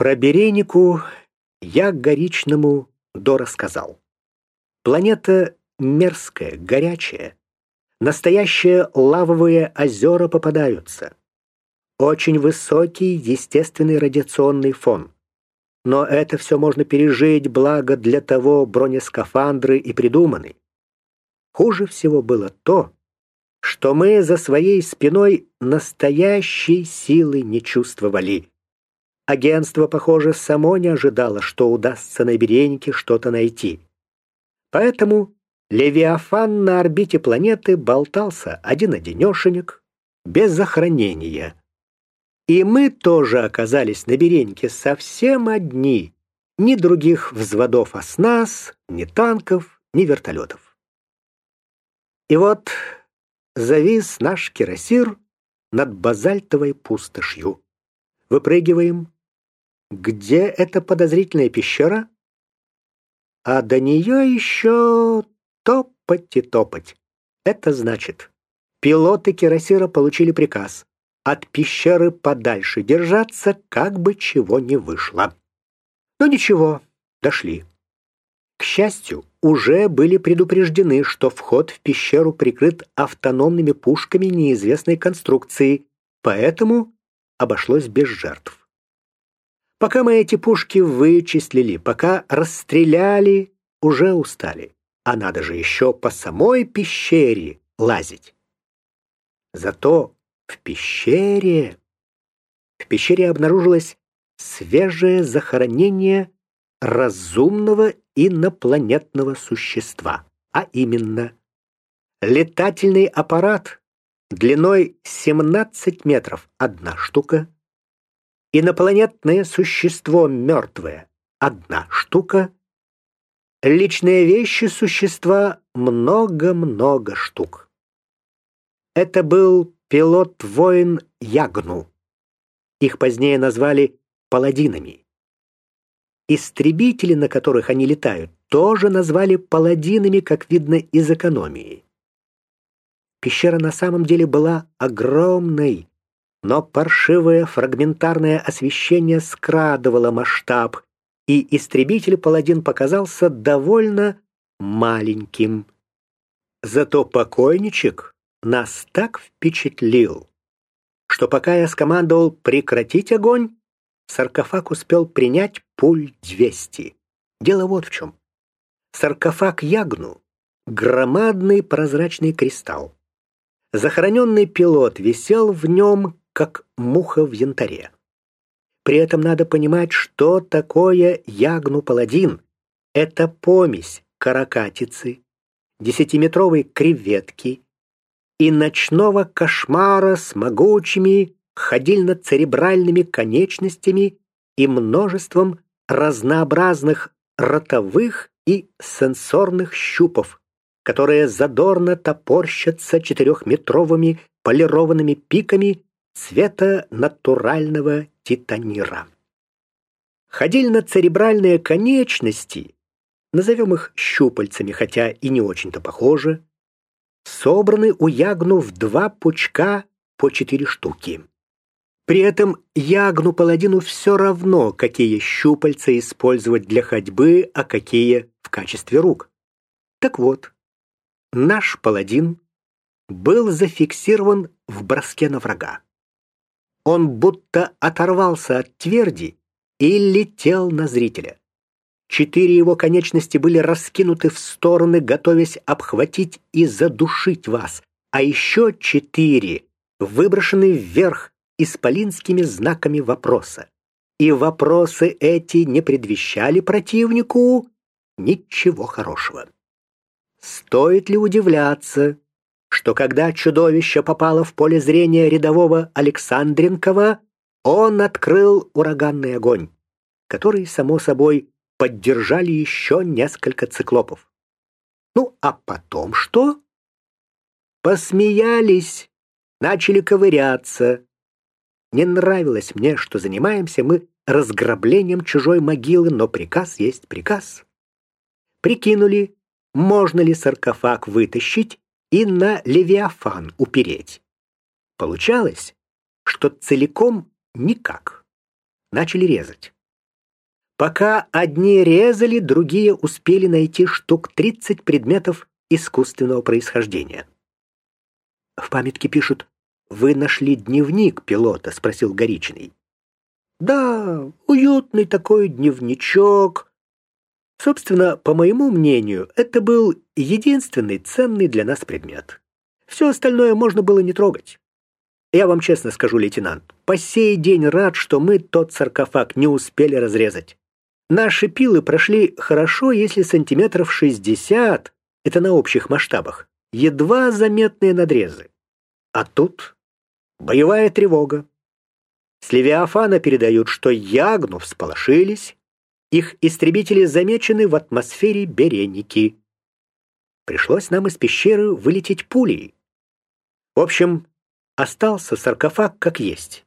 Про Беренику я Горичному дорассказал. Планета мерзкая, горячая. Настоящие лавовые озера попадаются. Очень высокий естественный радиационный фон. Но это все можно пережить, благо для того бронескафандры и придуманы. Хуже всего было то, что мы за своей спиной настоящей силы не чувствовали. Агентство, похоже, само не ожидало, что удастся на береньке что-то найти. Поэтому Левиафан на орбите планеты болтался один-одинешенек, без охранения. И мы тоже оказались на береньке совсем одни. Ни других взводов оснас, ни танков, ни вертолетов. И вот завис наш кирасир над базальтовой пустошью. Выпрыгиваем, где эта подозрительная пещера? А до нее еще топать и топать. Это значит, пилоты Кирасира получили приказ от пещеры подальше держаться, как бы чего не вышло. Но ничего, дошли. К счастью, уже были предупреждены, что вход в пещеру прикрыт автономными пушками неизвестной конструкции, поэтому обошлось без жертв. Пока мы эти пушки вычислили, пока расстреляли, уже устали. А надо же еще по самой пещере лазить. Зато в пещере... В пещере обнаружилось свежее захоронение разумного инопланетного существа, а именно летательный аппарат длиной 17 метров одна штука, Инопланетное существо мертвое — одна штука. Личные вещи существа — много-много штук. Это был пилот-воин Ягну. Их позднее назвали паладинами. Истребители, на которых они летают, тоже назвали паладинами, как видно из экономии. Пещера на самом деле была огромной, но паршивое фрагментарное освещение скрадывало масштаб, и истребитель-паладин показался довольно маленьким. Зато покойничек нас так впечатлил, что пока я скомандовал прекратить огонь, саркофаг успел принять пуль 200. Дело вот в чем. Саркофаг Ягну — громадный прозрачный кристалл. Захороненный пилот висел в нем, как муха в янтаре. При этом надо понимать, что такое ягну-паладин. Это помесь каракатицы, десятиметровой креветки и ночного кошмара с могучими ходильно-церебральными конечностями и множеством разнообразных ротовых и сенсорных щупов, которые задорно топорщатся четырехметровыми полированными пиками цвета натурального титанира. Ходильно-церебральные конечности, назовем их щупальцами, хотя и не очень-то похожи, собраны у ягну в два пучка по четыре штуки. При этом ягну-паладину все равно, какие щупальца использовать для ходьбы, а какие в качестве рук. Так вот, наш паладин был зафиксирован в броске на врага. Он будто оторвался от тверди и летел на зрителя. Четыре его конечности были раскинуты в стороны, готовясь обхватить и задушить вас, а еще четыре выброшены вверх исполинскими знаками вопроса. И вопросы эти не предвещали противнику ничего хорошего. Стоит ли удивляться, что когда чудовище попало в поле зрения рядового Александренкова, он открыл ураганный огонь, который, само собой, поддержали еще несколько циклопов. Ну, а потом что? Посмеялись, начали ковыряться. Не нравилось мне, что занимаемся мы разграблением чужой могилы, но приказ есть приказ. Прикинули, можно ли саркофаг вытащить и на Левиафан упереть. Получалось, что целиком никак. Начали резать. Пока одни резали, другие успели найти штук 30 предметов искусственного происхождения. В памятке пишут «Вы нашли дневник пилота?» — спросил Горичный. «Да, уютный такой дневничок». Собственно, по моему мнению, это был единственный ценный для нас предмет. Все остальное можно было не трогать. Я вам честно скажу, лейтенант, по сей день рад, что мы тот саркофаг не успели разрезать. Наши пилы прошли хорошо, если сантиметров 60, это на общих масштабах, едва заметные надрезы. А тут боевая тревога. С Левиафана передают, что ягну всполошились, их истребители замечены в атмосфере Береники. Пришлось нам из пещеры вылететь пулей. В общем, остался саркофаг как есть.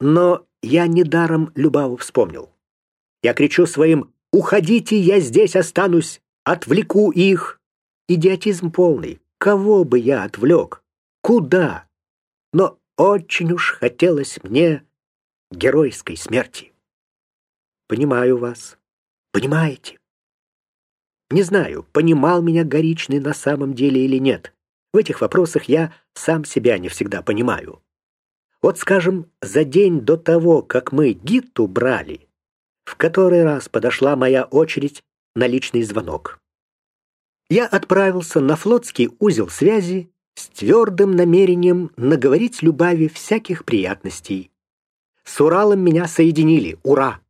Но я недаром Любаву вспомнил. Я кричу своим «Уходите, я здесь останусь! Отвлеку их!» Идиотизм полный. Кого бы я отвлек? Куда? Но очень уж хотелось мне геройской смерти. Понимаю вас. Понимаете? Не знаю, понимал меня Горичный на самом деле или нет. В этих вопросах я сам себя не всегда понимаю. Вот, скажем, за день до того, как мы Гитту брали, в который раз подошла моя очередь на личный звонок. Я отправился на флотский узел связи с твердым намерением наговорить Любави всяких приятностей. С Уралом меня соединили. Ура!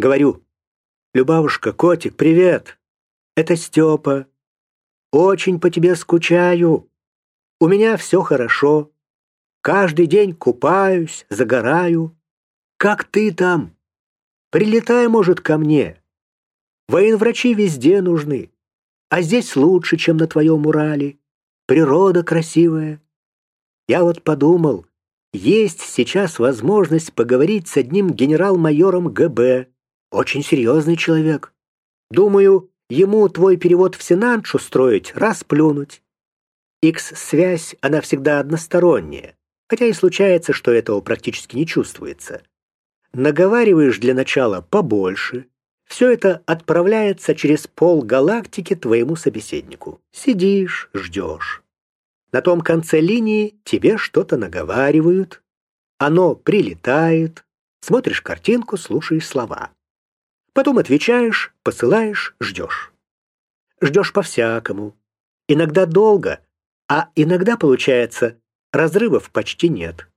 Говорю, Любавушка, котик, привет. Это Степа. Очень по тебе скучаю. У меня все хорошо. Каждый день купаюсь, загораю. Как ты там? Прилетай, может, ко мне. Военврачи везде нужны. А здесь лучше, чем на твоем Урале. Природа красивая. Я вот подумал, есть сейчас возможность поговорить с одним генерал-майором ГБ. Очень серьезный человек. Думаю, ему твой перевод в Сенаншу строить, расплюнуть. Икс-связь, она всегда односторонняя, хотя и случается, что этого практически не чувствуется наговариваешь для начала побольше. Все это отправляется через пол галактики твоему собеседнику. Сидишь, ждешь. На том конце линии тебе что-то наговаривают. Оно прилетает. Смотришь картинку, слушаешь слова. Потом отвечаешь, посылаешь, ждешь. Ждешь по-всякому. Иногда долго, а иногда, получается, разрывов почти нет.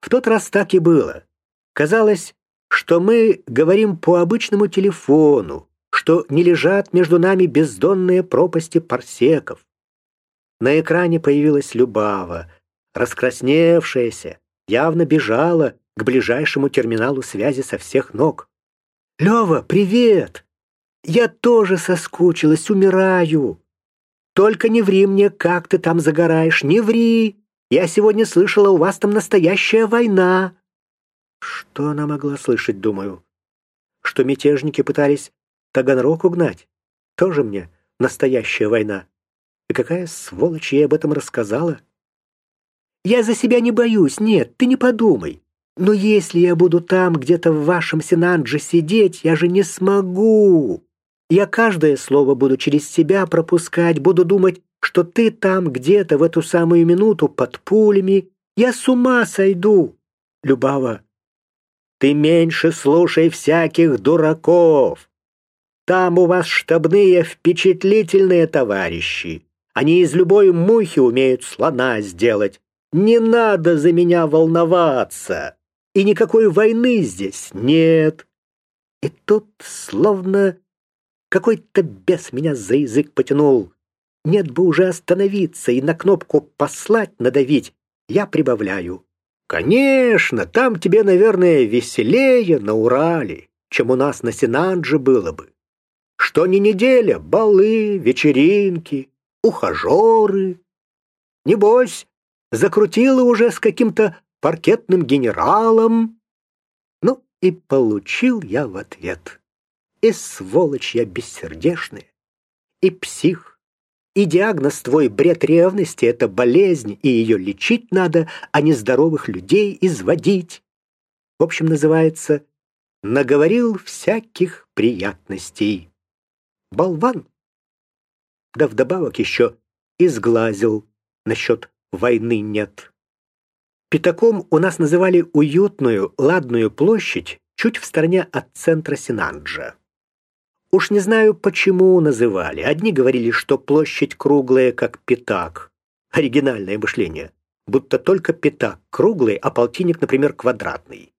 В тот раз так и было. Казалось, что мы говорим по обычному телефону, что не лежат между нами бездонные пропасти парсеков. На экране появилась Любава, раскрасневшаяся, явно бежала к ближайшему терминалу связи со всех ног. «Лёва, привет! Я тоже соскучилась, умираю. Только не ври мне, как ты там загораешь, не ври. Я сегодня слышала, у вас там настоящая война». Что она могла слышать, думаю? Что мятежники пытались Таганрог угнать? Тоже мне настоящая война. И какая сволочь ей об этом рассказала? Я за себя не боюсь, нет, ты не подумай. Но если я буду там, где-то в вашем Синандже сидеть, я же не смогу. Я каждое слово буду через себя пропускать, буду думать, что ты там где-то в эту самую минуту под пулями. Я с ума сойду. Любава, ты меньше слушай всяких дураков. Там у вас штабные впечатлительные товарищи. Они из любой мухи умеют слона сделать. Не надо за меня волноваться. И никакой войны здесь нет. И тут словно какой-то бес меня за язык потянул. Нет бы уже остановиться и на кнопку «послать» надавить. Я прибавляю. Конечно, там тебе, наверное, веселее на Урале, чем у нас на Синандже было бы. Что ни неделя, балы, вечеринки, ухажеры. Небось, закрутила уже с каким-то паркетным генералом. Ну и получил я в ответ. И сволочь я бессердечная, и псих. И диагноз твой бред ревности — это болезнь, и ее лечить надо, а не здоровых людей изводить. В общем, называется наговорил всяких приятностей. Болван. Да вдобавок еще и сглазил насчет войны нет. Пятаком у нас называли уютную, ладную площадь чуть в стороне от центра Синанджа. Уж не знаю, почему называли. Одни говорили, что площадь круглая, как пятак. Оригинальное мышление. Будто только пятак круглый, а полтинник, например, квадратный.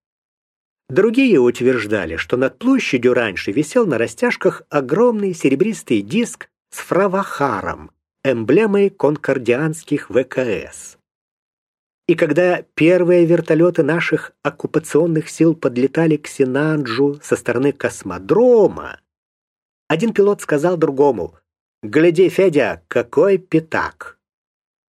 Другие утверждали, что над площадью раньше висел на растяжках огромный серебристый диск с фравахаром, эмблемой конкордианских ВКС. И когда первые вертолеты наших оккупационных сил подлетали к Синанджу со стороны космодрома, один пилот сказал другому, «Гляди, Федя, какой пятак!»